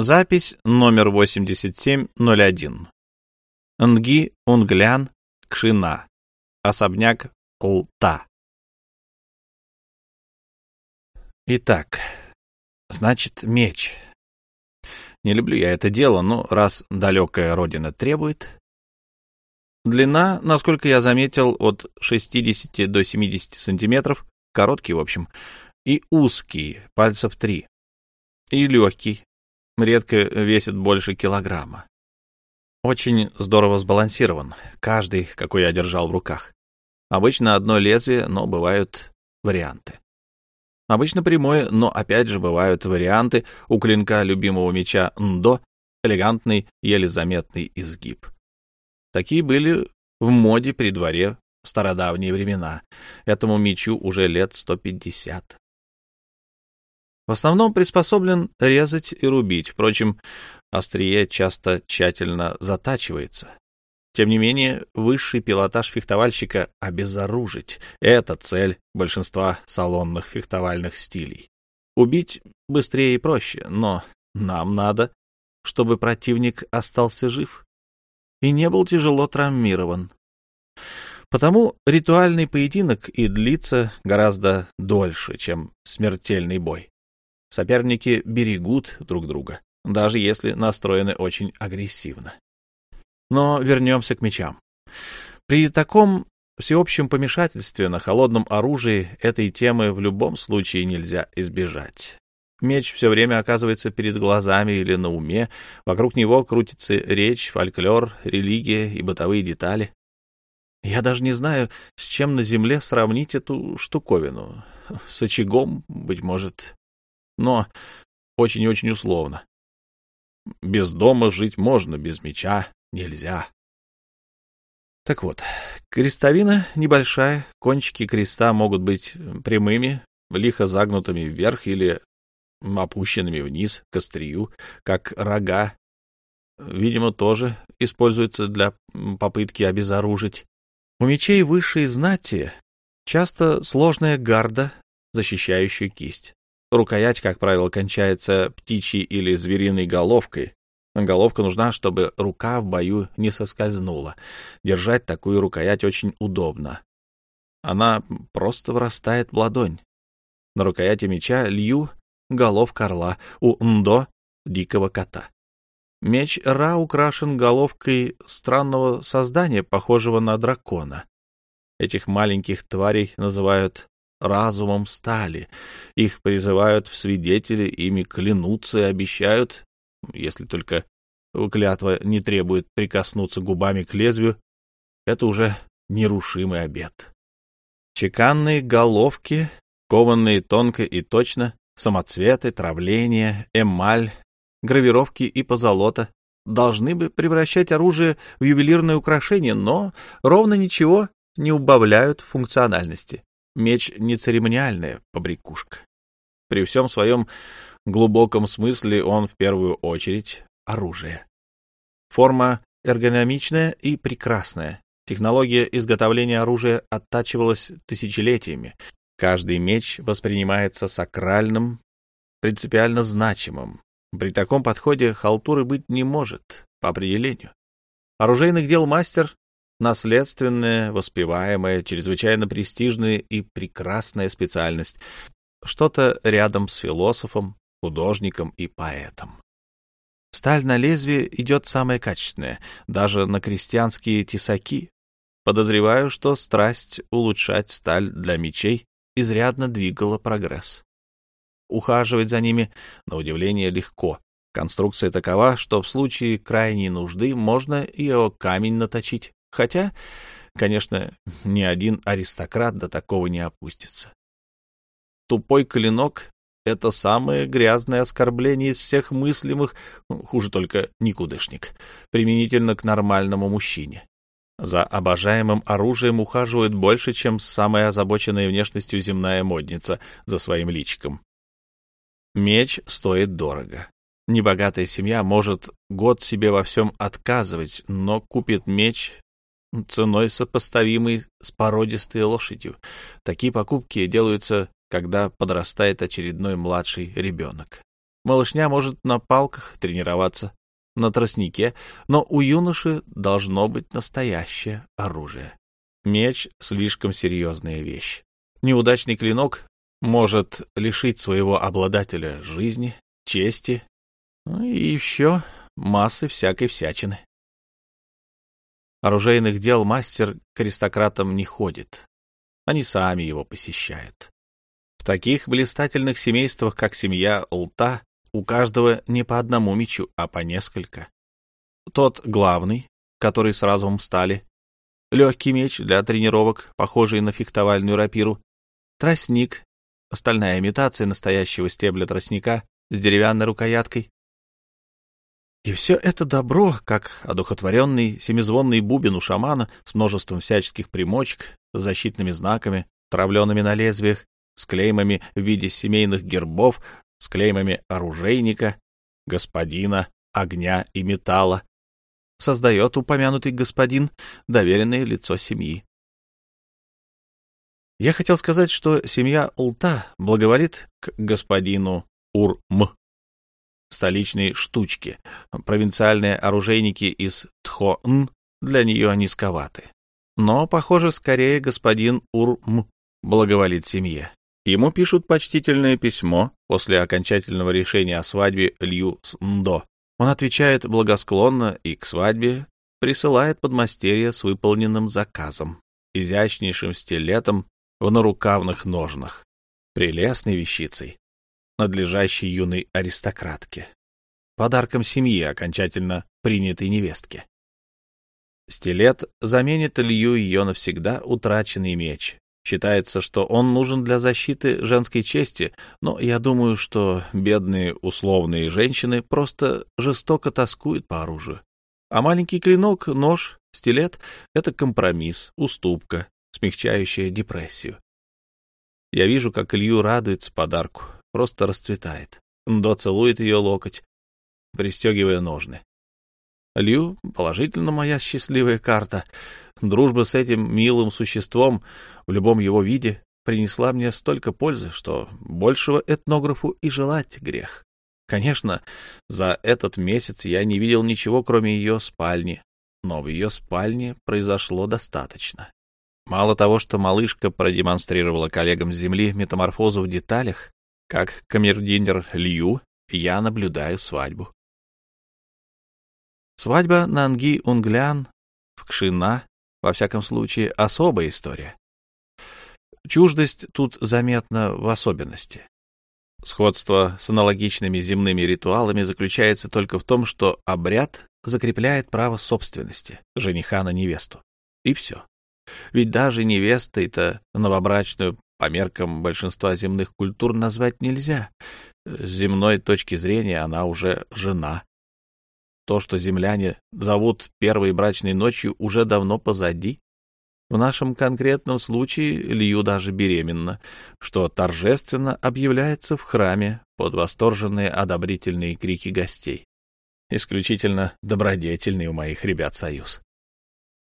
Запись номер 8701. Нги Унглян Кшина. Особняк Лта. Итак, значит, меч. Не люблю я это дело, но раз далекая родина требует... Длина, насколько я заметил, от 60 до 70 сантиметров, короткий, в общем, и узкий, пальцев три, и легкий, редко весит больше килограмма. Очень здорово сбалансирован, каждый, какой я держал в руках. Обычно одно лезвие, но бывают варианты. Обычно прямое, но опять же бывают варианты у клинка любимого меча Ндо, элегантный, еле заметный изгиб. Такие были в моде при дворе в стародавние времена. Этому мечу уже лет 150. В основном приспособлен резать и рубить, впрочем, острие часто тщательно затачивается. Тем не менее, высший пилотаж фехтовальщика — обезоружить. Это цель большинства салонных фехтовальных стилей. Убить быстрее и проще, но нам надо, чтобы противник остался жив и не был тяжело травмирован. Потому ритуальный поединок и длится гораздо дольше, чем смертельный бой. Соперники берегут друг друга, даже если настроены очень агрессивно. Но вернемся к мечам. При таком всеобщем помешательстве на холодном оружии этой темы в любом случае нельзя избежать. Меч все время оказывается перед глазами или на уме, вокруг него крутится речь, фольклор, религия и бытовые детали. Я даже не знаю, с чем на земле сравнить эту штуковину. С очагом, быть может, но очень-очень условно. Без дома жить можно, без меча нельзя. Так вот, крестовина небольшая, кончики креста могут быть прямыми, лихо загнутыми вверх или опущенными вниз к острию, как рога. Видимо, тоже используются для попытки обезоружить. У мечей высшей знати часто сложная гарда, защищающая кисть. Рукоять, как правило, кончается птичьей или звериной головкой. Головка нужна, чтобы рука в бою не соскользнула. Держать такую рукоять очень удобно. Она просто врастает в ладонь. На рукояти меча лью головка орла, у Ндо — дикого кота. Меч Ра украшен головкой странного создания, похожего на дракона. Этих маленьких тварей называют разумом стали. Их призывают в свидетели, ими клянутся и обещают, если только клятва не требует прикоснуться губами к лезвию, это уже нерушимый обет. Чеканные головки, кованные тонко и точно, самоцветы, травление, эмаль, гравировки и позолота должны бы превращать оружие в ювелирное украшение, но ровно ничего не убавляют функциональности. Меч не церемониальная побрякушка. При всем своем глубоком смысле он в первую очередь оружие. Форма эргономичная и прекрасная. Технология изготовления оружия оттачивалась тысячелетиями. Каждый меч воспринимается сакральным, принципиально значимым. При таком подходе халтуры быть не может, по определению. Оружейных дел мастер наследственная, воспеваемая, чрезвычайно престижная и прекрасная специальность, что-то рядом с философом, художником и поэтом. Сталь на лезвие идет самая качественная, даже на крестьянские тесаки. Подозреваю, что страсть улучшать сталь для мечей изрядно двигала прогресс. Ухаживать за ними, на удивление, легко. Конструкция такова, что в случае крайней нужды можно и о камень наточить, Хотя, конечно, ни один аристократ до такого не опустится. Тупой клинок — это самое грязное оскорбление из всех мыслимых, хуже только никудышник, применительно к нормальному мужчине. За обожаемым оружием ухаживают больше, чем самая озабоченная внешностью земная модница за своим личиком. Меч стоит дорого. Небогатая семья может год себе во всем отказывать, но купит меч ценой сопоставимой с породистой лошадью. Такие покупки делаются, когда подрастает очередной младший ребенок. Малышня может на палках тренироваться, на тростнике, но у юноши должно быть настоящее оружие. Меч — слишком серьезная вещь. Неудачный клинок может лишить своего обладателя жизни, чести ну и еще массы всякой всячины. Оружейных дел мастер к аристократам не ходит. Они сами его посещают. В таких блистательных семействах, как семья Лта, у каждого не по одному мечу, а по несколько. Тот главный, который с разумом стали, легкий меч для тренировок, похожий на фехтовальную рапиру, тростник, стальная имитация настоящего стебля тростника с деревянной рукояткой. И все это добро, как одухотворенный семизвонный бубен у шамана с множеством всяческих примочек, защитными знаками, травленными на лезвиях, с клеймами в виде семейных гербов, с клеймами оружейника, господина, огня и металла, создает упомянутый господин доверенное лицо семьи. Я хотел сказать, что семья Улта благоволит к господину Урм, столичной штучке. Провинциальные оружейники из Тхо-Н для нее низковаты. Но, похоже, скорее господин Урм благоволит семье. Ему пишут почтительное письмо после окончательного решения о свадьбе Лью Ндо. Он отвечает благосклонно и к свадьбе присылает подмастерье с выполненным заказом, изящнейшим стилетом в нарукавных ножнах, прелестной вещицей, надлежащей юной аристократке, подарком семьи окончательно принятой невестке. Стилет заменит Илью ее навсегда утраченный меч, Считается, что он нужен для защиты женской чести, но я думаю, что бедные условные женщины просто жестоко тоскуют по оружию. А маленький клинок, нож, стилет — это компромисс, уступка, смягчающая депрессию. Я вижу, как Илью радуется подарку, просто расцветает. Ндо целует ее локоть, пристегивая ножны. Лью — положительно моя счастливая карта. Дружба с этим милым существом в любом его виде принесла мне столько пользы, что большего этнографу и желать грех. Конечно, за этот месяц я не видел ничего, кроме ее спальни, но в ее спальне произошло достаточно. Мало того, что малышка продемонстрировала коллегам с Земли метаморфозу в деталях, как камердинер Лью, я наблюдаю свадьбу. Свадьба Нанги-Унглян в Кшина, во всяком случае, особая история. Чуждость тут заметна в особенности. Сходство с аналогичными земными ритуалами заключается только в том, что обряд закрепляет право собственности жениха на невесту. И все. Ведь даже невестой-то новобрачную по меркам большинства земных культур назвать нельзя. С земной точки зрения она уже жена то, что земляне зовут первой брачной ночью, уже давно позади. В нашем конкретном случае Лью даже беременна, что торжественно объявляется в храме под восторженные одобрительные крики гостей. Исключительно добродетельный у моих ребят союз.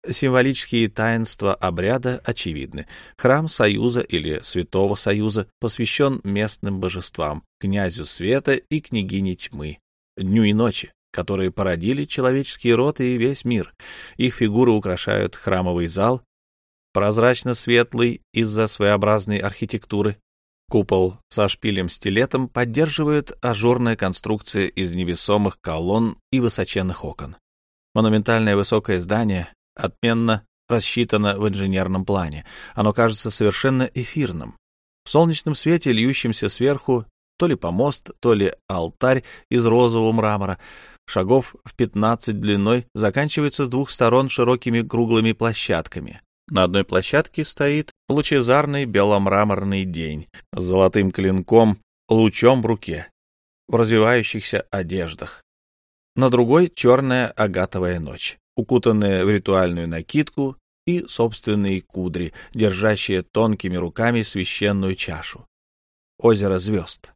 Символические таинства обряда очевидны. Храм Союза или Святого Союза посвящен местным божествам, князю света и княгине тьмы, дню и ночи, которые породили человеческий род и весь мир. Их фигуры украшают храмовый зал, прозрачно-светлый из-за своеобразной архитектуры. Купол со шпилем-стилетом поддерживает ажурная конструкция из невесомых колонн и высоченных окон. Монументальное высокое здание отменно рассчитано в инженерном плане. Оно кажется совершенно эфирным. В солнечном свете, льющемся сверху, то ли помост, то ли алтарь из розового мрамора, шагов в 15 длиной, заканчивается с двух сторон широкими круглыми площадками. На одной площадке стоит лучезарный беломраморный день с золотым клинком, лучом в руке, в развивающихся одеждах. На другой — черная агатовая ночь, укутанная в ритуальную накидку и собственные кудри, держащие тонкими руками священную чашу. Озеро звезд.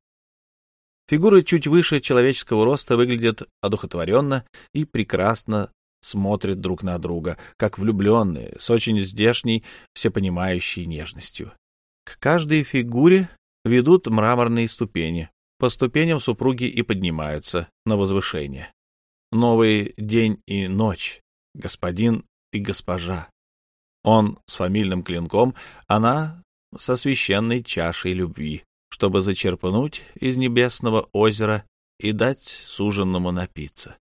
Фигуры чуть выше человеческого роста выглядят одухотворенно и прекрасно смотрят друг на друга, как влюбленные, с очень здешней, всепонимающей нежностью. К каждой фигуре ведут мраморные ступени, По ступеням супруги и поднимаются на возвышение. Новый день и ночь, господин и госпожа. Он с фамильным клинком, она со священной чашей любви, чтобы зачерпнуть из небесного озера и дать суженному напиться.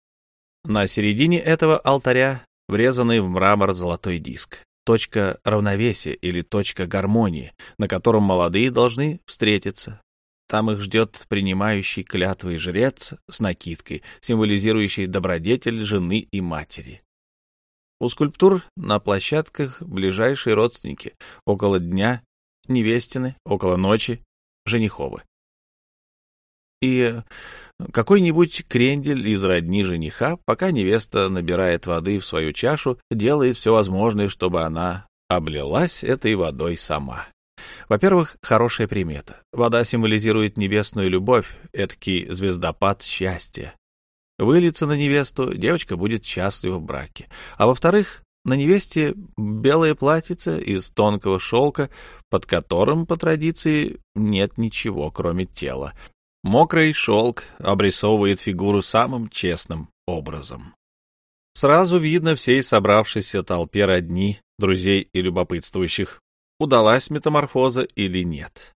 На середине этого алтаря врезанный в мрамор золотой диск, точка равновесия или точка гармонии, на котором молодые должны встретиться. Там их ждет принимающий клятвы жрец с накидкой, символизирующий добродетель жены и матери. У скульптур на площадках ближайшие родственники, около дня невестины, около ночи жениховы. И какой-нибудь крендель из родни жениха, пока невеста набирает воды в свою чашу, делает все возможное, чтобы она облилась этой водой сама. Во-первых, хорошая примета. Вода символизирует небесную любовь, эдакий звездопад счастья. Выльется на невесту, девочка будет счастлива в браке. А во-вторых, на невесте белое платьице из тонкого шелка, под которым, по традиции, нет ничего, кроме тела. Мокрый шелк обрисовывает фигуру самым честным образом. Сразу видно всей собравшейся толпе родни, друзей и любопытствующих, удалась метаморфоза или нет.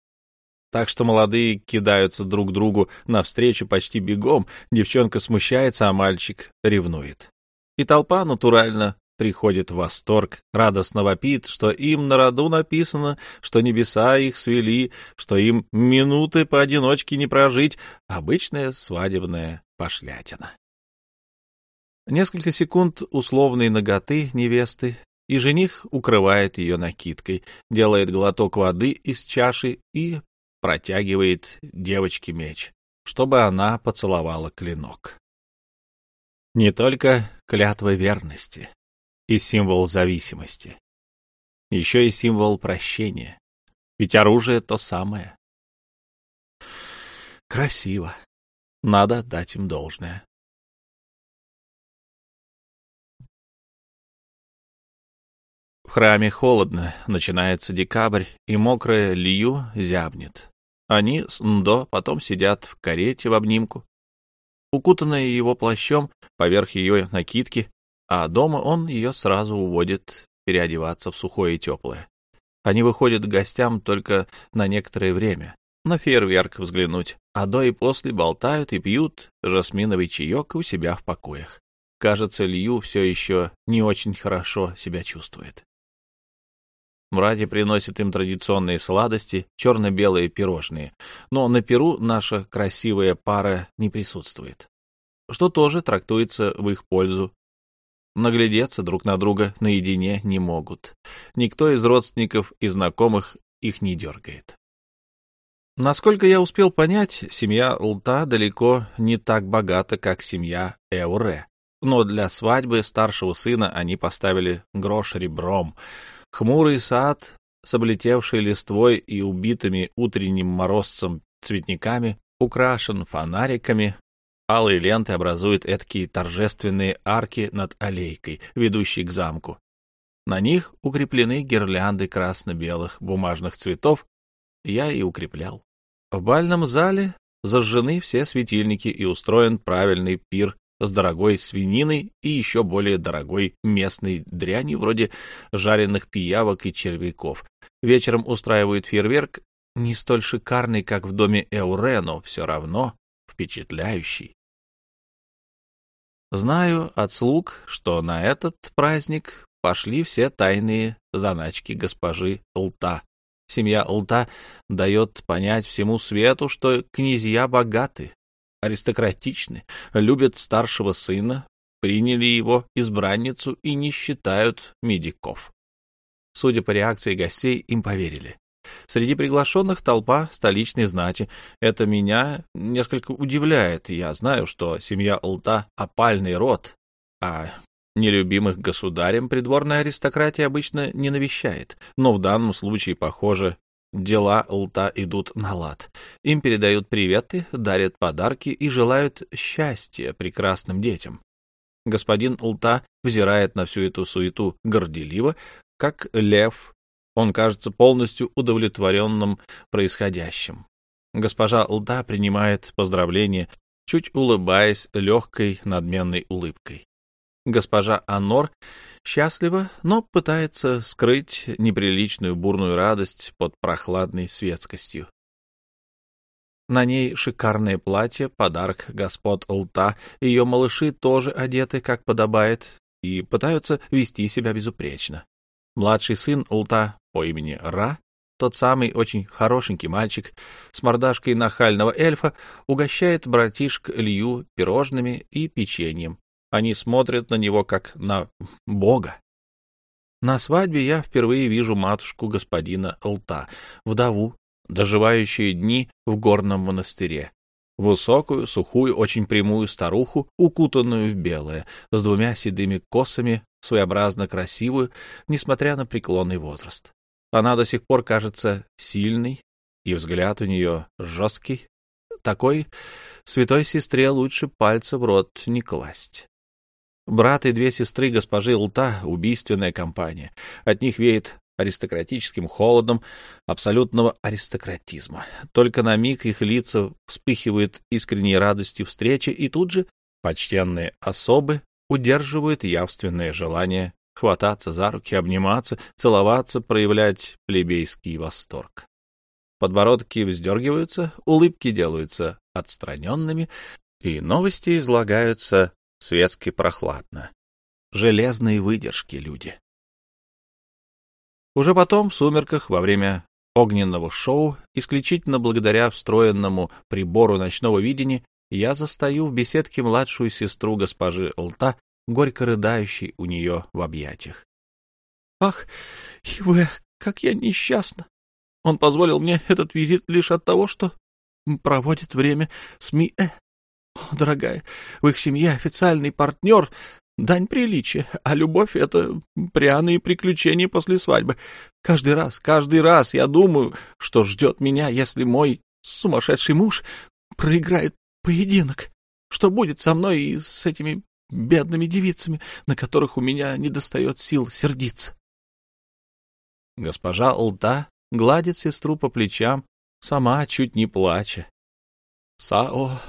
Так что молодые кидаются друг другу навстречу почти бегом, девчонка смущается, а мальчик ревнует. И толпа натурально приходит в восторг, радостно вопит, что им на роду написано, что небеса их свели, что им минуты поодиночке не прожить, обычная свадебная пошлятина. Несколько секунд условной ноготы невесты, и жених укрывает ее накидкой, делает глоток воды из чаши и протягивает девочке меч, чтобы она поцеловала клинок. Не только клятва верности и символ зависимости, еще и символ прощения, ведь оружие то самое. Красиво. Надо дать им должное. В храме холодно, начинается декабрь, и мокрая Лью зябнет. Они с Ндо потом сидят в карете в обнимку, укутанная его плащом поверх ее накидки, а дома он ее сразу уводит переодеваться в сухое и теплое. Они выходят к гостям только на некоторое время, на фейерверк взглянуть, а до и после болтают и пьют жасминовый чаек у себя в покоях. Кажется, Лью все еще не очень хорошо себя чувствует. Мради приносит им традиционные сладости, черно-белые пирожные, но на Перу наша красивая пара не присутствует, что тоже трактуется в их пользу. Наглядеться друг на друга наедине не могут. Никто из родственников и знакомых их не дергает. Насколько я успел понять, семья Лта далеко не так богата, как семья Эуре. Но для свадьбы старшего сына они поставили грош ребром — Хмурый сад с облетевшей листвой и убитыми утренним морозцем цветниками украшен фонариками. Алые ленты образуют эткие торжественные арки над аллейкой, ведущей к замку. На них укреплены гирлянды красно-белых бумажных цветов. Я и укреплял. В бальном зале зажжены все светильники и устроен правильный пир с дорогой свининой и еще более дорогой местной дряни вроде жареных пиявок и червяков. Вечером устраивают фейерверк, не столь шикарный, как в доме Эуре, но все равно впечатляющий. Знаю от слуг, что на этот праздник пошли все тайные заначки госпожи Лта. Семья Лта дает понять всему свету, что князья богаты, аристократичны, любят старшего сына, приняли его избранницу и не считают медиков. Судя по реакции гостей, им поверили. Среди приглашенных толпа столичной знати. Это меня несколько удивляет. Я знаю, что семья Лта — опальный род, а нелюбимых государем придворная аристократия обычно не навещает. Но в данном случае, похоже, Дела Лта идут на лад. Им передают приветы, дарят подарки и желают счастья прекрасным детям. Господин Лта взирает на всю эту суету горделиво, как лев. Он кажется полностью удовлетворенным происходящим. Госпожа Лда принимает поздравление, чуть улыбаясь легкой надменной улыбкой. Госпожа Анор счастлива, но пытается скрыть неприличную бурную радость под прохладной светскостью. На ней шикарное платье, подарок господ Лта, ее малыши тоже одеты, как подобает, и пытаются вести себя безупречно. Младший сын Лта по имени Ра, тот самый очень хорошенький мальчик с мордашкой нахального эльфа, угощает братишек Лью пирожными и печеньем. Они смотрят на него как на бога. На свадьбе я впервые вижу матушку господина Лта, вдову, доживающую дни в горном монастыре. Высокую, сухую, очень прямую старуху, укутанную в белое, с двумя седыми косами, своеобразно красивую, несмотря на преклонный возраст. Она до сих пор кажется сильной, и взгляд у нее жесткий. Такой святой сестре лучше пальца в рот не класть. Брат и две сестры госпожи Лта — убийственная компания. От них веет аристократическим холодом абсолютного аристократизма. Только на миг их лица вспыхивают искренней радостью встречи, и тут же почтенные особы удерживают явственное желание хвататься за руки, обниматься, целоваться, проявлять плебейский восторг. Подбородки вздергиваются, улыбки делаются отстраненными, и новости излагаются светски прохладно. Железные выдержки люди. Уже потом, в сумерках, во время огненного шоу, исключительно благодаря встроенному прибору ночного видения, я застаю в беседке младшую сестру госпожи Лта, горько рыдающей у нее в объятиях. «Ах, Ивэ, как я несчастна! Он позволил мне этот визит лишь от того, что проводит время с Ми-Э. Дорогая, в их семье официальный партнер — дань приличия, а любовь — это пряные приключения после свадьбы. Каждый раз, каждый раз я думаю, что ждет меня, если мой сумасшедший муж проиграет поединок. Что будет со мной и с этими бедными девицами, на которых у меня недостает сил сердиться? Госпожа Лта гладит сестру по плечам, сама чуть не плача. Сао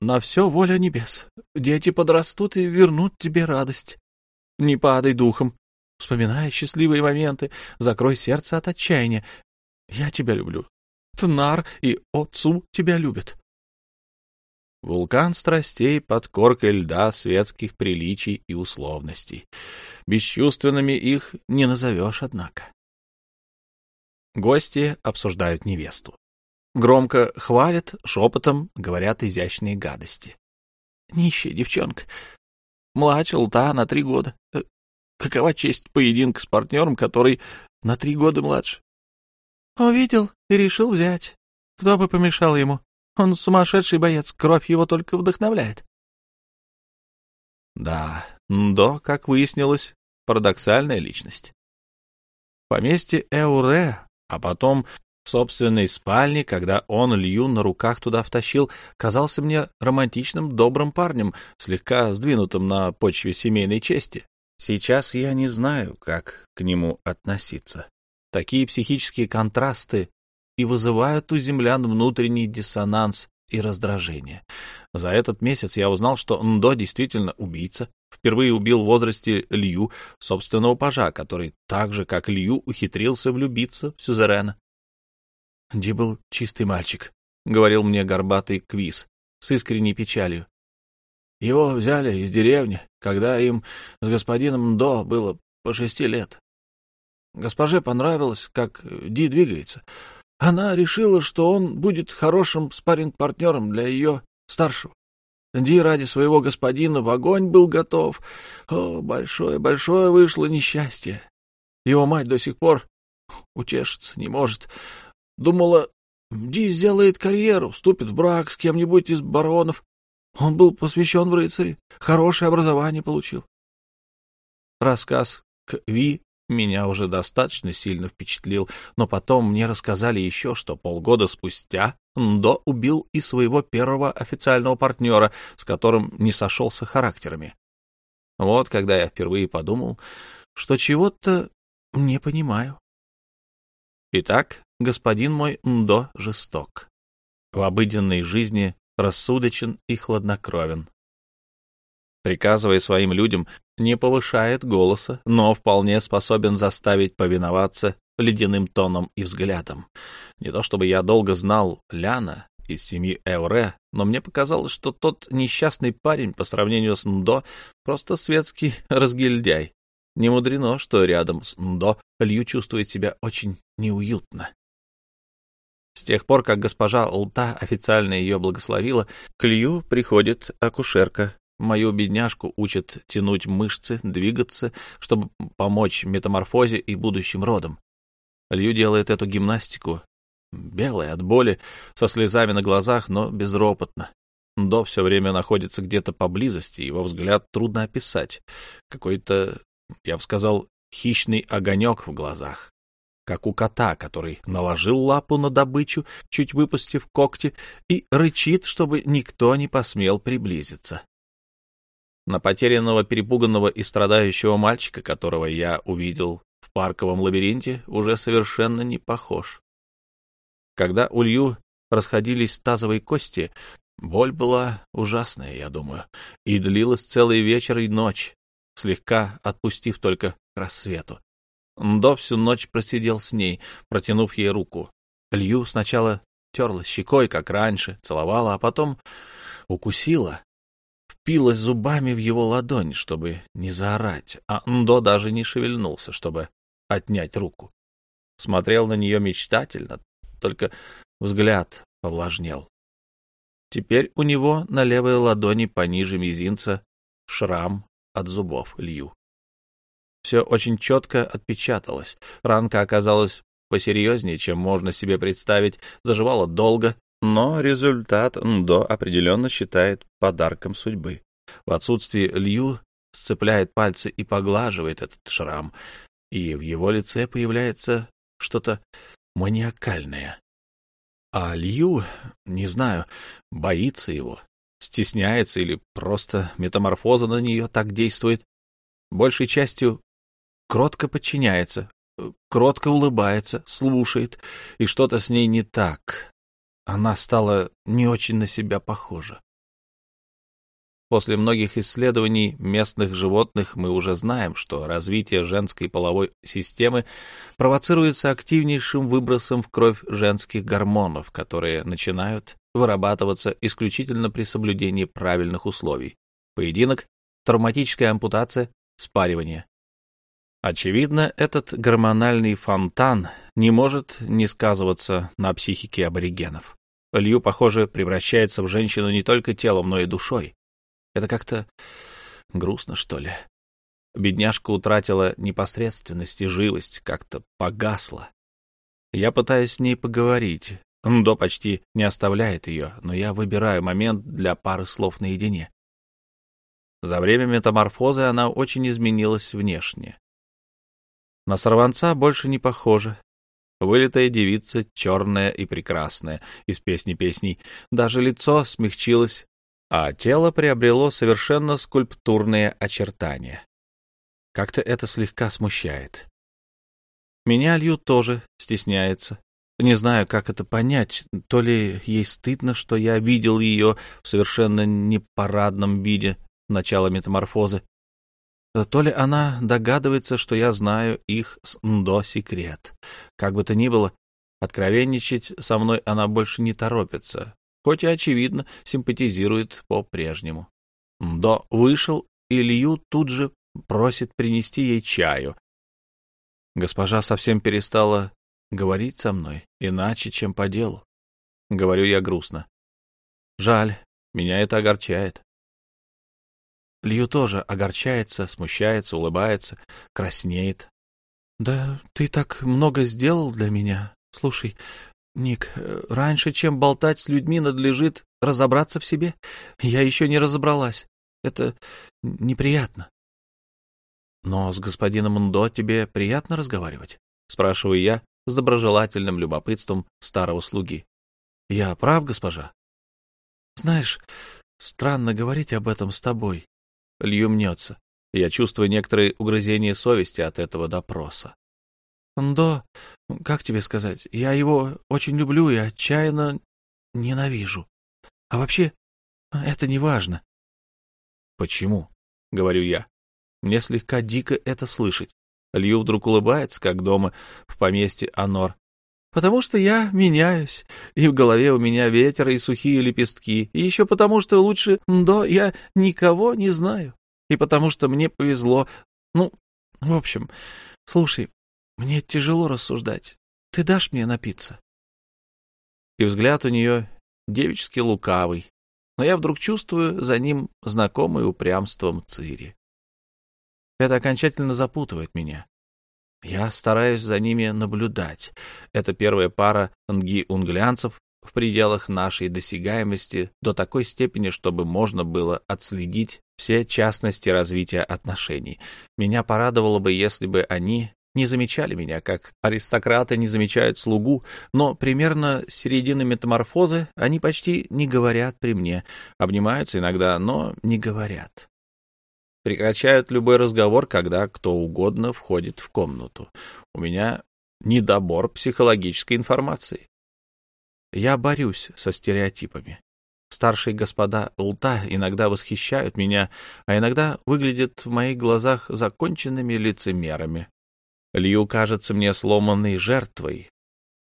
на все воля небес. Дети подрастут и вернут тебе радость. Не падай духом. Вспоминай счастливые моменты, закрой сердце от отчаяния. Я тебя люблю. Тнар и отцу тебя любят. Вулкан страстей под коркой льда светских приличий и условностей. Бесчувственными их не назовешь, однако. Гости обсуждают невесту. Громко хвалят, шепотом говорят изящные гадости. Нищая девчонка. Младше лта на три года. Э, какова честь поединка с партнером, который на три года младше? Увидел и решил взять. Кто бы помешал ему? Он сумасшедший боец, кровь его только вдохновляет. Да, Ндо, как выяснилось, парадоксальная личность. Поместье Эуре, а потом в собственной спальне, когда он Лью на руках туда втащил, казался мне романтичным, добрым парнем, слегка сдвинутым на почве семейной чести. Сейчас я не знаю, как к нему относиться. Такие психические контрасты и вызывают у землян внутренний диссонанс и раздражение. За этот месяц я узнал, что Ндо действительно убийца. Впервые убил в возрасте Лью, собственного пажа, который так же, как Лью, ухитрился влюбиться в Сюзерена. Ди был чистый мальчик, — говорил мне горбатый Квиз с искренней печалью. Его взяли из деревни, когда им с господином До было по шести лет. Госпоже понравилось, как Ди двигается. Она решила, что он будет хорошим спарринг-партнером для ее старшего. Ди ради своего господина в огонь был готов. О, большое-большое вышло несчастье. Его мать до сих пор утешиться не может. Думала, Ди сделает карьеру, вступит в брак с кем-нибудь из баронов. Он был посвящен в рыцари, хорошее образование получил. Рассказ к Ви меня уже достаточно сильно впечатлил, но потом мне рассказали еще, что полгода спустя Ндо убил и своего первого официального партнера, с которым не сошелся характерами. Вот когда я впервые подумал, что чего-то не понимаю. Итак, господин мой Ндо жесток. в обыденной жизни рассудочен и хладнокровен. Приказывая своим людям, не повышает голоса, но вполне способен заставить повиноваться ледяным тоном и взглядом. Не то чтобы я долго знал Ляна из семьи Эуре, но мне показалось, что тот несчастный парень по сравнению с Ндо просто светский разгильдяй. Не мудрено, что рядом с Ндо Лью чувствует себя очень неуютно. С тех пор, как госпожа Лта официально ее благословила, к Лью приходит акушерка. Мою бедняжку учат тянуть мышцы, двигаться, чтобы помочь метаморфозе и будущим родам. Лью делает эту гимнастику, белая от боли, со слезами на глазах, но безропотно. До все время находится где-то поблизости, его взгляд трудно описать. Какой-то, я бы сказал, хищный огонек в глазах как у кота, который наложил лапу на добычу, чуть выпустив когти, и рычит, чтобы никто не посмел приблизиться. На потерянного, перепуганного и страдающего мальчика, которого я увидел в парковом лабиринте, уже совершенно не похож. Когда у Лью расходились тазовые кости, боль была ужасная, я думаю, и длилась целый вечер и ночь, слегка отпустив только к рассвету. Ндо всю ночь просидел с ней, протянув ей руку. Лью сначала терла щекой, как раньше, целовала, а потом укусила, впилась зубами в его ладонь, чтобы не заорать, а Ндо даже не шевельнулся, чтобы отнять руку. Смотрел на нее мечтательно, только взгляд повлажнел. Теперь у него на левой ладони пониже мизинца шрам от зубов Лью. Все очень четко отпечаталось. Ранка оказалась посерьезнее, чем можно себе представить, заживала долго, но результат Ндо определенно считает подарком судьбы. В отсутствии Лью сцепляет пальцы и поглаживает этот шрам, и в его лице появляется что-то маниакальное. А Лью, не знаю, боится его, стесняется или просто метаморфоза на нее так действует, большей частью кротко подчиняется, кротко улыбается, слушает, и что-то с ней не так. Она стала не очень на себя похожа. После многих исследований местных животных мы уже знаем, что развитие женской половой системы провоцируется активнейшим выбросом в кровь женских гормонов, которые начинают вырабатываться исключительно при соблюдении правильных условий. Поединок, травматическая ампутация, спаривание. Очевидно, этот гормональный фонтан не может не сказываться на психике аборигенов. Лью, похоже, превращается в женщину не только телом, но и душой. Это как-то грустно, что ли. Бедняжка утратила непосредственность и живость, как-то погасла. Я пытаюсь с ней поговорить. Ндо почти не оставляет ее, но я выбираю момент для пары слов наедине. За время метаморфозы она очень изменилась внешне. На сорванца больше не похоже. Вылитая девица, черная и прекрасная, из песни песней. Даже лицо смягчилось, а тело приобрело совершенно скульптурные очертания. Как-то это слегка смущает. Меня Лью тоже стесняется. Не знаю, как это понять. То ли ей стыдно, что я видел ее в совершенно непарадном виде начала метаморфозы, то ли она догадывается, что я знаю их с Ндо секрет. Как бы то ни было, откровенничать со мной она больше не торопится, хоть и, очевидно, симпатизирует по-прежнему. Ндо вышел, и Лью тут же просит принести ей чаю. Госпожа совсем перестала говорить со мной, иначе, чем по делу. Говорю я грустно. Жаль, меня это огорчает. Лью тоже огорчается, смущается, улыбается, краснеет. — Да ты так много сделал для меня. Слушай, Ник, раньше, чем болтать с людьми, надлежит разобраться в себе. Я еще не разобралась. Это неприятно. — Но с господином Ндо тебе приятно разговаривать? — спрашиваю я с доброжелательным любопытством старого слуги. — Я прав, госпожа? — Знаешь, странно говорить об этом с тобой. Лью мнется. Я чувствую некоторые угрызения совести от этого допроса. «Ндо, как тебе сказать, я его очень люблю и отчаянно ненавижу. А вообще, это не важно. Почему? — говорю я. Мне слегка дико это слышать. Лью вдруг улыбается, как дома в поместье Анор. Потому что я меняюсь, и в голове у меня ветер и сухие лепестки, и еще потому, что лучше до я никого не знаю, и потому что мне повезло. Ну, в общем, слушай, мне тяжело рассуждать. Ты дашь мне напиться? И взгляд у нее девически лукавый, но я вдруг чувствую за ним знакомый упрямством Цири. Это окончательно запутывает меня. Я стараюсь за ними наблюдать. Это первая пара нги-унглянцев в пределах нашей досягаемости до такой степени, чтобы можно было отследить все частности развития отношений. Меня порадовало бы, если бы они не замечали меня, как аристократы не замечают слугу, но примерно с середины метаморфозы они почти не говорят при мне, обнимаются иногда, но не говорят. Прекращают любой разговор, когда кто угодно входит в комнату. У меня недобор психологической информации. Я борюсь со стереотипами. Старшие господа Лта иногда восхищают меня, а иногда выглядят в моих глазах законченными лицемерами. Лью кажется мне сломанной жертвой.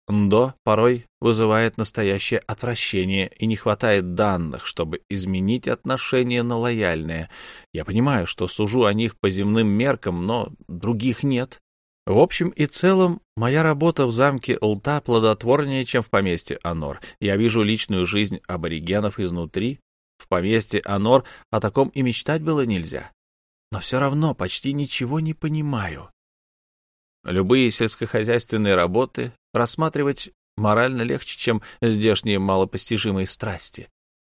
Ндо порой вызывает настоящее отвращение, и не хватает данных, чтобы изменить отношение на лояльное. Я понимаю, что сужу о них по земным меркам, но других нет. В общем и целом, моя работа в замке Лта плодотворнее, чем в поместье Анор. Я вижу личную жизнь аборигенов изнутри. В поместье Анор о таком и мечтать было нельзя. Но все равно почти ничего не понимаю. Любые сельскохозяйственные работы рассматривать морально легче, чем здешние малопостижимые страсти.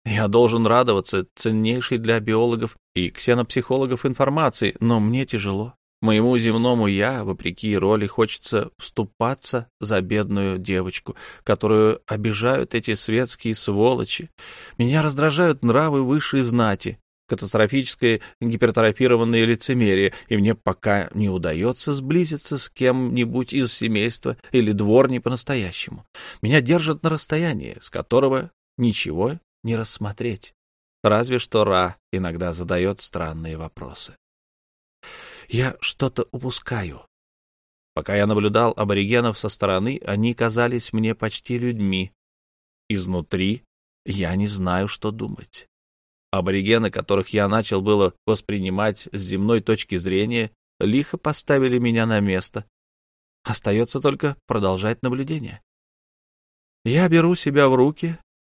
Я должен радоваться ценнейшей для биологов и ксенопсихологов информации, но мне тяжело. Моему земному «я», вопреки роли, хочется вступаться за бедную девочку, которую обижают эти светские сволочи. Меня раздражают нравы высшей знати, катастрофическое гипертрофированное лицемерие, и мне пока не удается сблизиться с кем-нибудь из семейства или дворни по-настоящему. Меня держат на расстоянии, с которого ничего не рассмотреть. Разве что Ра иногда задает странные вопросы. Я что-то упускаю. Пока я наблюдал аборигенов со стороны, они казались мне почти людьми. Изнутри я не знаю, что думать. Аборигены, которых я начал было воспринимать с земной точки зрения, лихо поставили меня на место. Остается только продолжать наблюдение. Я беру себя в руки,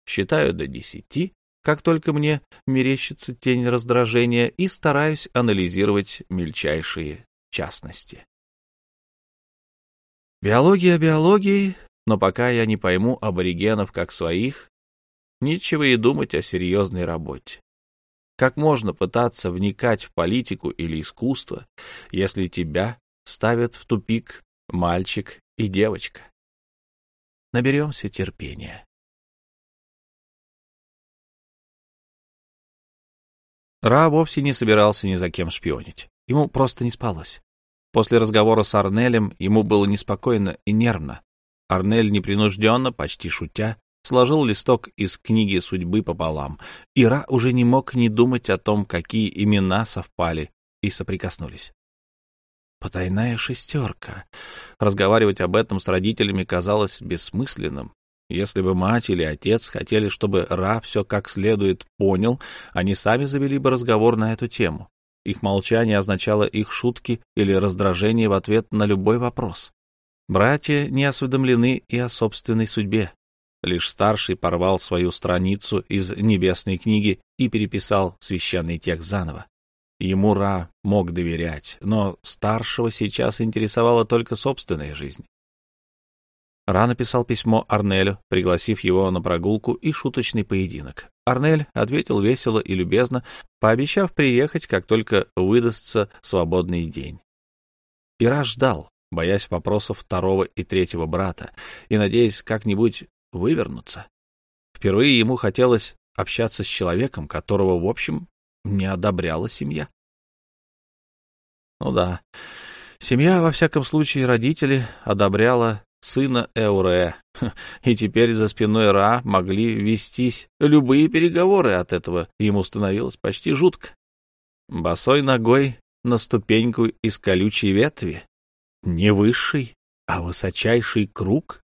считаю до десяти, как только мне мерещится тень раздражения, и стараюсь анализировать мельчайшие частности. Биология биологией, но пока я не пойму аборигенов как своих, нечего и думать о серьезной работе. Как можно пытаться вникать в политику или искусство, если тебя ставят в тупик мальчик и девочка? Наберемся терпения. Ра вовсе не собирался ни за кем шпионить. Ему просто не спалось. После разговора с Арнелем ему было неспокойно и нервно. Арнель непринужденно, почти шутя, сложил листок из книги судьбы пополам. Ира уже не мог не думать о том, какие имена совпали и соприкоснулись. Потайная шестерка. Разговаривать об этом с родителями казалось бессмысленным. Если бы мать или отец хотели, чтобы Ра все как следует понял, они сами завели бы разговор на эту тему. Их молчание означало их шутки или раздражение в ответ на любой вопрос. Братья не осведомлены и о собственной судьбе. Лишь старший порвал свою страницу из небесной книги и переписал священный текст заново. Ему Ра мог доверять, но старшего сейчас интересовала только собственная жизнь. Ра написал письмо Арнелю, пригласив его на прогулку и шуточный поединок. Арнель ответил весело и любезно, пообещав приехать, как только выдастся свободный день. Ира ждал, боясь вопросов второго и третьего брата, и надеясь как-нибудь вывернуться. Впервые ему хотелось общаться с человеком, которого, в общем, не одобряла семья. Ну да, семья, во всяком случае, родители, одобряла сына Эуре, и теперь за спиной Ра могли вестись любые переговоры, от этого ему становилось почти жутко. Босой ногой на ступеньку из колючей ветви, не высший, а высочайший круг?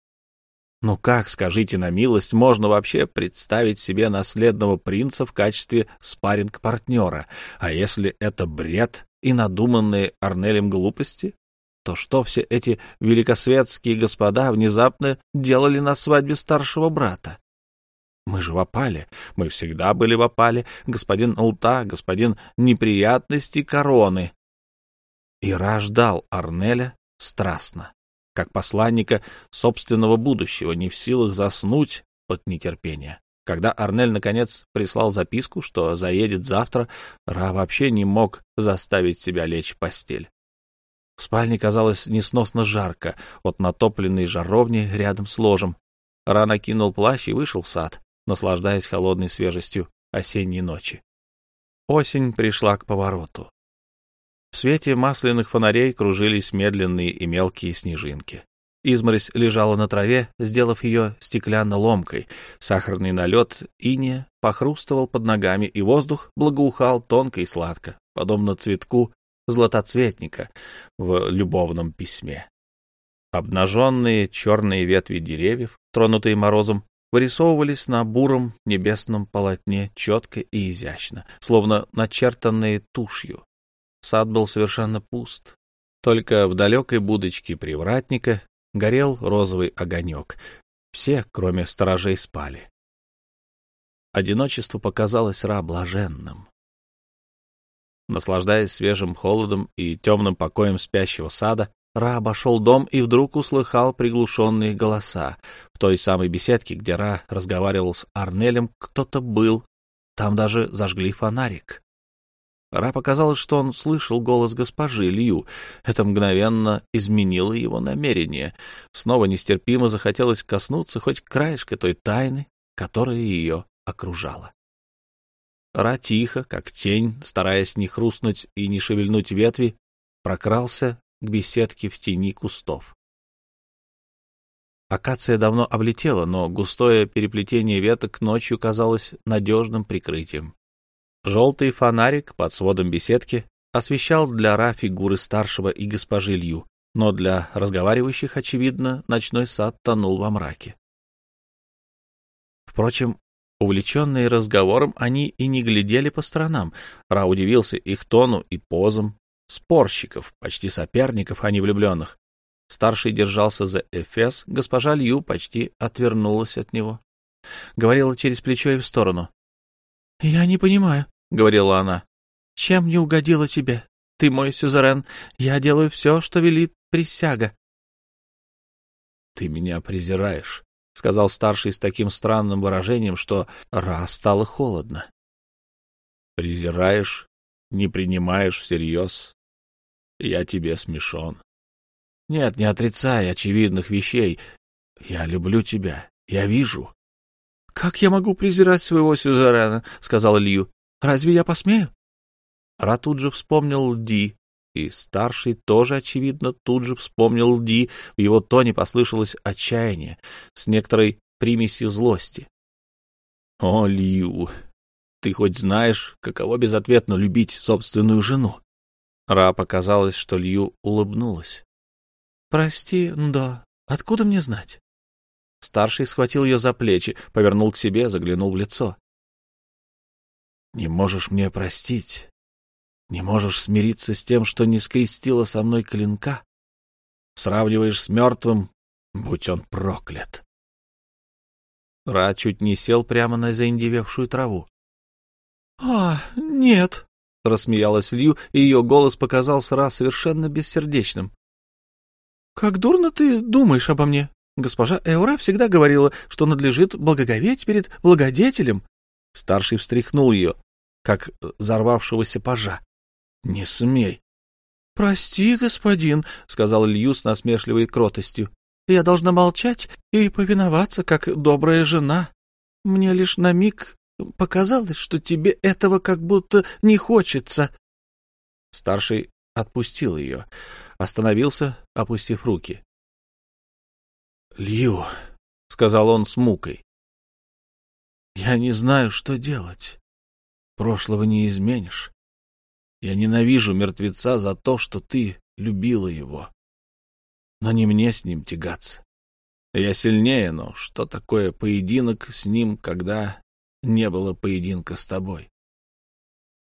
Ну как, скажите на милость, можно вообще представить себе наследного принца в качестве спарринг-партнера? А если это бред и надуманные Арнелем глупости, то что все эти великосветские господа внезапно делали на свадьбе старшего брата? Мы же в опале, мы всегда были в опале, господин Алта, господин неприятности короны. И рождал Арнеля страстно как посланника собственного будущего, не в силах заснуть от нетерпения. Когда Арнель, наконец, прислал записку, что заедет завтра, Ра вообще не мог заставить себя лечь в постель. В спальне казалось несносно жарко от натопленной жаровни рядом с ложем. Ра накинул плащ и вышел в сад, наслаждаясь холодной свежестью осенней ночи. Осень пришла к повороту. В свете масляных фонарей кружились медленные и мелкие снежинки. Изморозь лежала на траве, сделав ее стеклянно-ломкой. Сахарный налет иния похрустывал под ногами, и воздух благоухал тонко и сладко, подобно цветку златоцветника в любовном письме. Обнаженные черные ветви деревьев, тронутые морозом, вырисовывались на буром небесном полотне четко и изящно, словно начертанные тушью. Сад был совершенно пуст. Только в далекой будочке привратника горел розовый огонек. Все, кроме сторожей, спали. Одиночество показалось Ра блаженным. Наслаждаясь свежим холодом и темным покоем спящего сада, Ра обошел дом и вдруг услыхал приглушенные голоса. В той самой беседке, где Ра разговаривал с Арнелем, кто-то был. Там даже зажгли фонарик. Ра показалось, что он слышал голос госпожи Лью. Это мгновенно изменило его намерение. Снова нестерпимо захотелось коснуться хоть краешка той тайны, которая ее окружала. Ра тихо, как тень, стараясь не хрустнуть и не шевельнуть ветви, прокрался к беседке в тени кустов. Акация давно облетела, но густое переплетение веток ночью казалось надежным прикрытием. Желтый фонарик под сводом беседки освещал для Ра фигуры старшего и госпожи Лью, но для разговаривающих, очевидно, ночной сад тонул во мраке. Впрочем, увлеченные разговором, они и не глядели по сторонам. Ра удивился их тону и позам спорщиков, почти соперников, а не влюбленных. Старший держался за Эфес, госпожа Лью почти отвернулась от него. Говорила через плечо и в сторону. — Я не понимаю, — говорила она. — Чем не угодила тебе? Ты мой сюзерен. Я делаю все, что велит присяга. — Ты меня презираешь, — сказал старший с таким странным выражением, что раз стало холодно. — Презираешь, не принимаешь всерьез. Я тебе смешон. Нет, не отрицай очевидных вещей. Я люблю тебя, я вижу. «Как я могу презирать своего сюзерена?» — сказал Илью. «Разве я посмею?» Ра тут же вспомнил Ди, и старший тоже, очевидно, тут же вспомнил Ди. В его тоне послышалось отчаяние с некоторой примесью злости. «О, Лью, ты хоть знаешь, каково безответно любить собственную жену?» Ра показалось, что Лью улыбнулась. «Прости, да, откуда мне знать?» Старший схватил ее за плечи, повернул к себе, заглянул в лицо. «Не можешь мне простить? Не можешь смириться с тем, что не скрестила со мной клинка? Сравниваешь с мертвым, будь он проклят!» Ра чуть не сел прямо на заиндевевшую траву. «А, нет!» — рассмеялась Лью, и ее голос показался Ра совершенно бессердечным. «Как дурно ты думаешь обо мне!» Госпожа Эура всегда говорила, что надлежит благоговеть перед благодетелем. Старший встряхнул ее, как взорвавшегося пажа. — Не смей. — Прости, господин, — сказал Лью с насмешливой кротостью. — Я должна молчать и повиноваться, как добрая жена. Мне лишь на миг показалось, что тебе этого как будто не хочется. Старший отпустил ее, остановился, опустив руки. Лью, — сказал он с мукой, — я не знаю, что делать. Прошлого не изменишь. Я ненавижу мертвеца за то, что ты любила его. Но не мне с ним тягаться. Я сильнее, но что такое поединок с ним, когда не было поединка с тобой?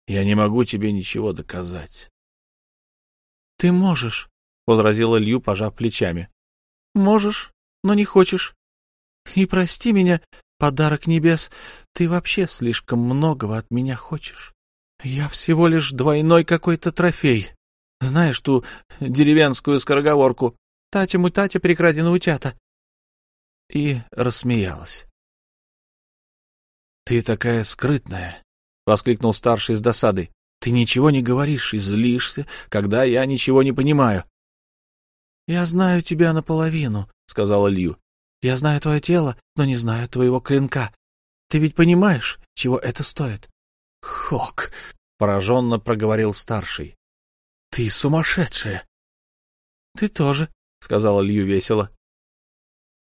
Я не могу тебе ничего доказать. — Ты можешь, — возразила Лью, пожав плечами. — Можешь, но не хочешь. И прости меня, подарок небес, ты вообще слишком многого от меня хочешь. Я всего лишь двойной какой-то трофей. Знаешь ту деревенскую скороговорку «Татя-мутатя, прикрадены утята?» И рассмеялась. «Ты такая скрытная!» — воскликнул старший с досадой. «Ты ничего не говоришь и злишься, когда я ничего не понимаю». «Я знаю тебя наполовину», — сказала Лью. «Я знаю твое тело, но не знаю твоего клинка. Ты ведь понимаешь, чего это стоит?» «Хок!» — пораженно проговорил старший. «Ты сумасшедшая!» «Ты тоже», — сказала Лью весело.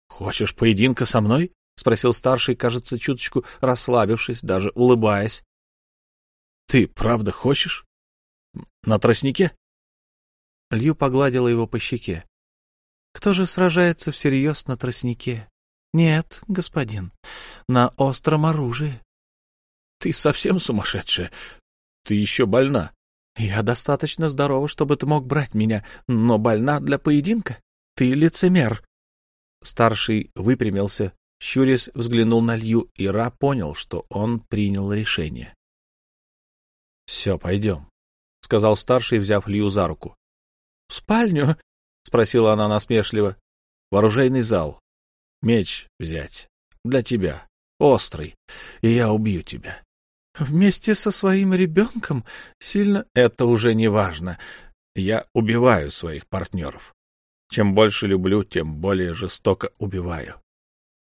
«Хочешь поединка со мной?» — спросил старший, кажется, чуточку расслабившись, даже улыбаясь. «Ты правда хочешь? На тростнике?» Лью погладила его по щеке. «Кто же сражается всерьез на тростнике? Нет, господин, на остром оружии». «Ты совсем сумасшедшая? Ты еще больна?» «Я достаточно здорова, чтобы ты мог брать меня, но больна для поединка? Ты лицемер!» Старший выпрямился, щурясь взглянул на Лью, и Ра понял, что он принял решение. «Все, пойдем», — сказал старший, взяв Лью за руку. «В спальню?» — спросила она насмешливо. «В оружейный зал. Меч взять. Для тебя. Острый. И я убью тебя. Вместе со своим ребенком сильно... Это уже не важно. Я убиваю своих партнеров. Чем больше люблю, тем более жестоко убиваю.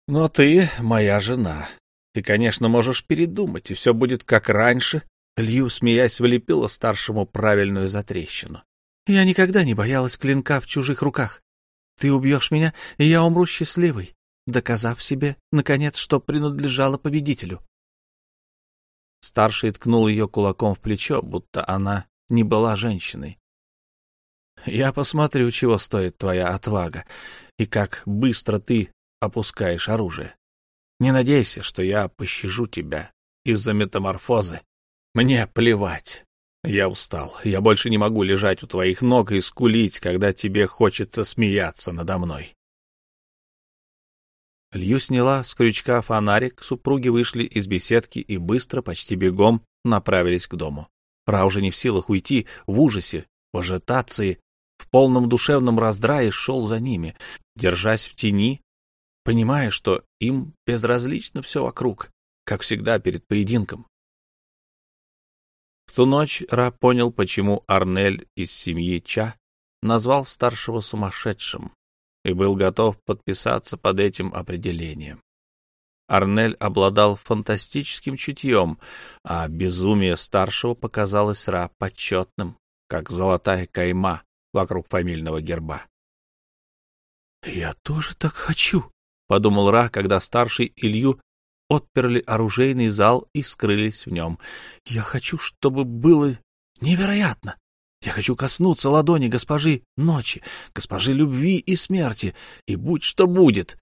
Но ты моя жена. Ты, конечно, можешь передумать, и все будет как раньше. Лью, смеясь, влепила старшему правильную затрещину. Я никогда не боялась клинка в чужих руках. Ты убьешь меня, и я умру счастливой, доказав себе, наконец, что принадлежала победителю. Старший ткнул ее кулаком в плечо, будто она не была женщиной. «Я посмотрю, чего стоит твоя отвага, и как быстро ты опускаешь оружие. Не надейся, что я пощажу тебя из-за метаморфозы. Мне плевать. Я устал. Я больше не могу лежать у твоих ног и скулить, когда тебе хочется смеяться надо мной. Лью сняла с крючка фонарик, супруги вышли из беседки и быстро, почти бегом, направились к дому. Ра уже не в силах уйти, в ужасе, в ажитации, в полном душевном раздрае шел за ними, держась в тени, понимая, что им безразлично все вокруг, как всегда перед поединком. Ту ночь Ра понял, почему Арнель из семьи Ча назвал старшего сумасшедшим, и был готов подписаться под этим определением. Арнель обладал фантастическим чутьем, а безумие старшего показалось Ра почетным, как золотая кайма вокруг фамильного герба. «Я тоже так хочу», — подумал Ра, когда старший Илью отперли оружейный зал и скрылись в нем. «Я хочу, чтобы было невероятно. Я хочу коснуться ладони госпожи ночи, госпожи любви и смерти, и будь что будет.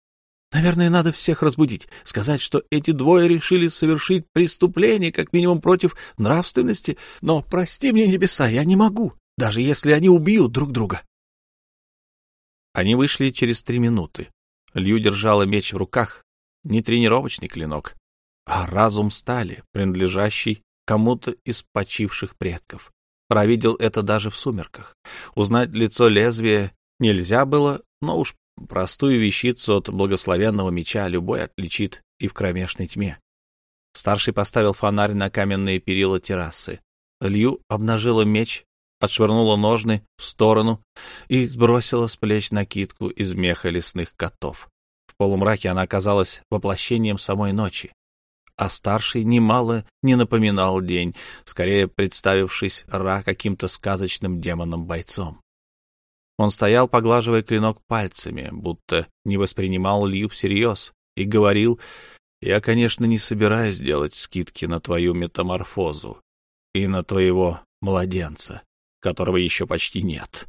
Наверное, надо всех разбудить, сказать, что эти двое решили совершить преступление, как минимум против нравственности, но, прости мне, небеса, я не могу, даже если они убьют друг друга. Они вышли через три минуты. Лью держала меч в руках, не тренировочный клинок, а разум стали, принадлежащий кому-то из почивших предков. Ра видел это даже в сумерках. Узнать лицо лезвия нельзя было, но уж простую вещицу от благословенного меча любой отличит и в кромешной тьме. Старший поставил фонарь на каменные перила террасы. Лью обнажила меч, отшвырнула ножны в сторону и сбросила с плеч накидку из меха лесных котов. В полумраке она оказалась воплощением самой ночи а старший немало не напоминал день, скорее представившись Ра каким-то сказочным демоном-бойцом. Он стоял, поглаживая клинок пальцами, будто не воспринимал Лью всерьез, и говорил, «Я, конечно, не собираюсь делать скидки на твою метаморфозу и на твоего младенца, которого еще почти нет.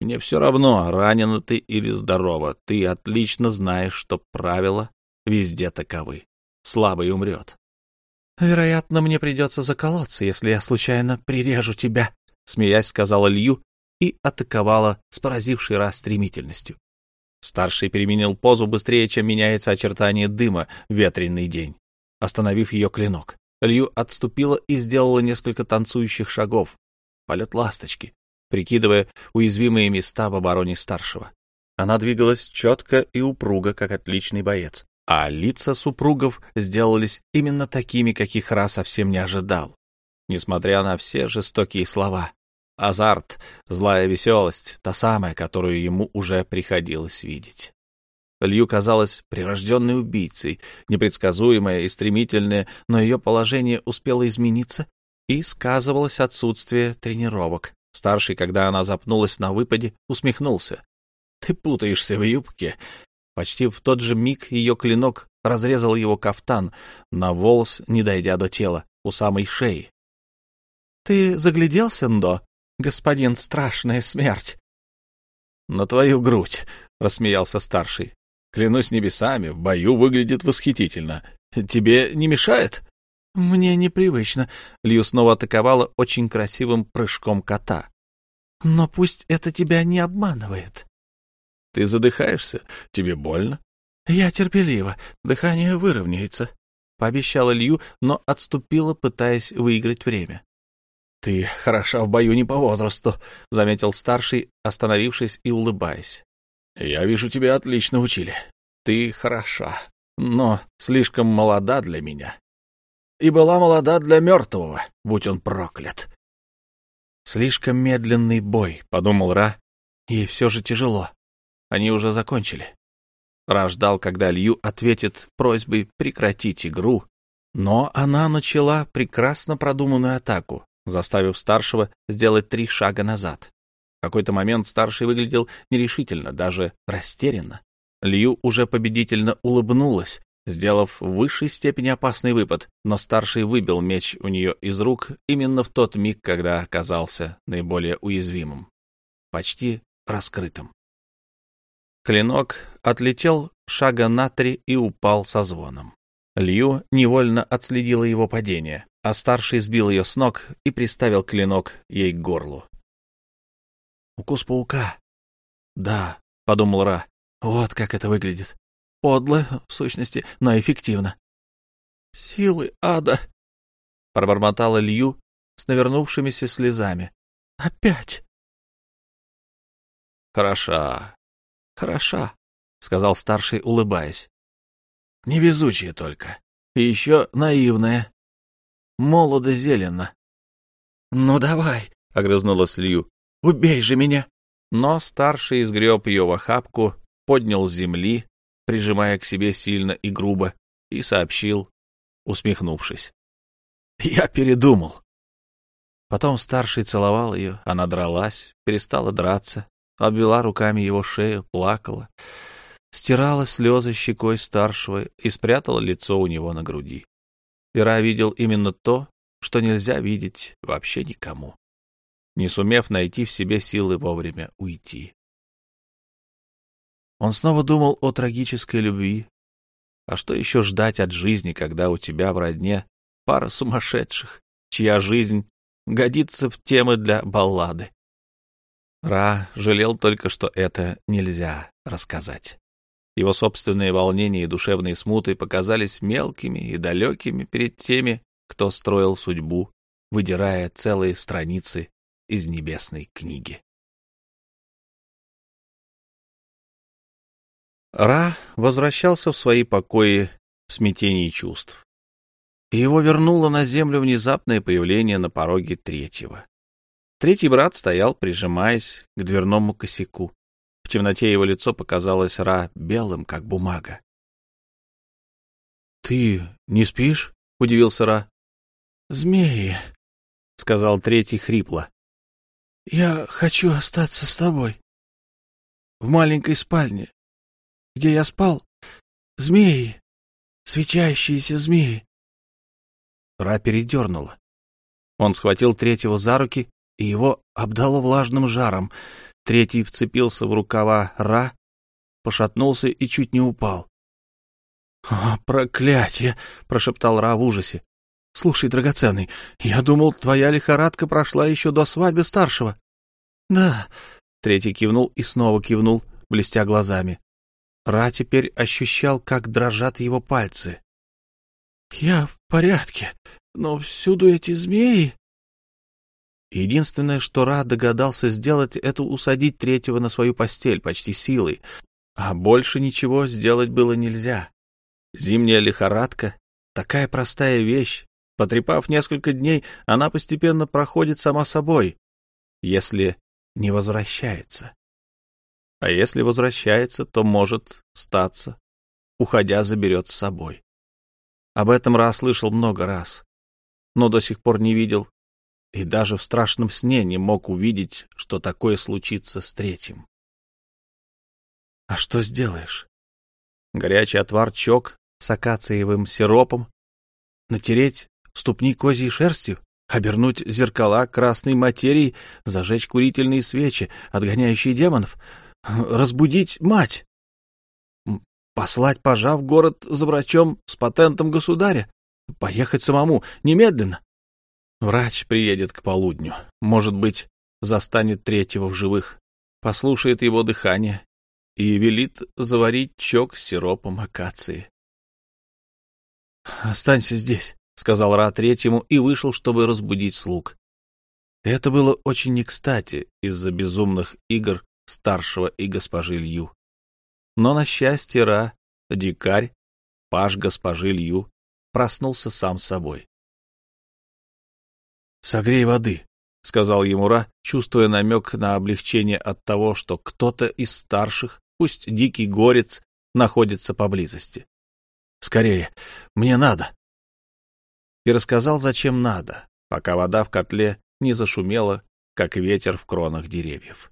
Мне все равно, ранена ты или здорова, ты отлично знаешь, что правила везде таковы. Слабый умрет». «Вероятно, мне придется заколоться, если я случайно прирежу тебя», — смеясь сказала Лью и атаковала с поразившей раз стремительностью. Старший переменил позу быстрее, чем меняется очертание дыма в ветреный день. Остановив ее клинок, Лью отступила и сделала несколько танцующих шагов. Полет ласточки, прикидывая уязвимые места в обороне старшего. Она двигалась четко и упруго, как отличный боец. А лица супругов сделались именно такими, каких Ра совсем не ожидал. Несмотря на все жестокие слова, Азарт, злая веселость, та самая, которую ему уже приходилось видеть. Лью казалась прирожденной убийцей, непредсказуемая и стремительная, но ее положение успело измениться, и сказывалось отсутствие тренировок. Старший, когда она запнулась на выпаде, усмехнулся. «Ты путаешься в юбке». Почти в тот же миг ее клинок разрезал его кафтан, на волос, не дойдя до тела, у самой шеи. «Ты загляделся, Ндо?» господин страшная смерть. — На твою грудь, — рассмеялся старший. — Клянусь небесами, в бою выглядит восхитительно. Тебе не мешает? — Мне непривычно. Лью снова атаковала очень красивым прыжком кота. — Но пусть это тебя не обманывает. — Ты задыхаешься? Тебе больно? — Я терпелива. Дыхание выровняется. — пообещала Лью, но отступила, пытаясь выиграть время. «Ты хороша в бою не по возрасту», — заметил старший, остановившись и улыбаясь. «Я вижу, тебя отлично учили. Ты хороша, но слишком молода для меня. И была молода для мертвого, будь он проклят». «Слишком медленный бой», — подумал Ра, — «и все же тяжело. Они уже закончили». Ра ждал, когда Лью ответит просьбой прекратить игру, но она начала прекрасно продуманную атаку, заставив старшего сделать три шага назад. В какой-то момент старший выглядел нерешительно, даже растерянно. Лью уже победительно улыбнулась, сделав в высшей степени опасный выпад, но старший выбил меч у нее из рук именно в тот миг, когда оказался наиболее уязвимым, почти раскрытым. Клинок отлетел шага на три и упал со звоном. Лью невольно отследила его падение а старший сбил ее с ног и приставил клинок ей к горлу. «Укус паука?» «Да», — подумал Ра, — «вот как это выглядит. Подло, в сущности, но эффективно». «Силы ада!» — пробормотала Лью с навернувшимися слезами. «Опять!» «Хороша, хороша», — сказал старший, улыбаясь. «Невезучая только. И еще наивная молодо зелено. — Ну давай, — огрызнулась Лью, — убей же меня. Но старший изгреб ее в охапку, поднял с земли, прижимая к себе сильно и грубо, и сообщил, усмехнувшись. — Я передумал. Потом старший целовал ее, она дралась, перестала драться, обвела руками его шею, плакала, стирала слезы щекой старшего и спрятала лицо у него на груди. Ира видел именно то, что нельзя видеть вообще никому, не сумев найти в себе силы вовремя уйти. Он снова думал о трагической любви. А что еще ждать от жизни, когда у тебя в родне пара сумасшедших, чья жизнь годится в темы для баллады? Ра жалел только, что это нельзя рассказать. Его собственные волнения и душевные смуты показались мелкими и далекими перед теми, кто строил судьбу, выдирая целые страницы из небесной книги. Ра возвращался в свои покои в смятении чувств. И его вернуло на землю внезапное появление на пороге третьего. Третий брат стоял, прижимаясь к дверному косяку. В темноте его лицо показалось Ра белым, как бумага. — Ты не спишь? — удивился Ра. — Змеи, — сказал третий хрипло. — Я хочу остаться с тобой. в маленькой спальне, где я спал, змеи, свечающиеся змеи. Ра передернула. Он схватил третьего за руки, и его обдало влажным жаром. Третий вцепился в рукава Ра, пошатнулся и чуть не упал. «О, проклятие!» — прошептал Ра в ужасе. «Слушай, драгоценный, я думал, твоя лихорадка прошла еще до свадьбы старшего». «Да», — третий кивнул и снова кивнул, блестя глазами. Ра теперь ощущал, как дрожат его пальцы. «Я в порядке, но всюду эти змеи...» Единственное, что Ра догадался сделать, это усадить третьего на свою постель почти силой, а больше ничего сделать было нельзя. Зимняя лихорадка — такая простая вещь. Потрепав несколько дней, она постепенно проходит сама собой, если не возвращается. А если возвращается, то может статься, уходя, заберет с собой. Об этом Ра слышал много раз, но до сих пор не видел и даже в страшном сне не мог увидеть, что такое случится с третьим. А что сделаешь? Горячий отвар чок с акациевым сиропом, натереть ступни козьей шерстью, обернуть зеркала красной материей, зажечь курительные свечи, отгоняющие демонов, разбудить мать, послать пажа в город за врачом с патентом государя, поехать самому, немедленно. Врач приедет к полудню, может быть, застанет третьего в живых, послушает его дыхание и велит заварить чок с сиропом акации. «Останься здесь», — сказал Ра третьему и вышел, чтобы разбудить слуг. Это было очень не кстати из-за безумных игр старшего и госпожи Лью. Но, на счастье Ра, дикарь, паж госпожи Лью, проснулся сам собой. «Согрей воды», — сказал ему Ра, чувствуя намек на облегчение от того, что кто-то из старших, пусть дикий горец, находится поблизости. «Скорее, мне надо!» И рассказал, зачем надо, пока вода в котле не зашумела, как ветер в кронах деревьев.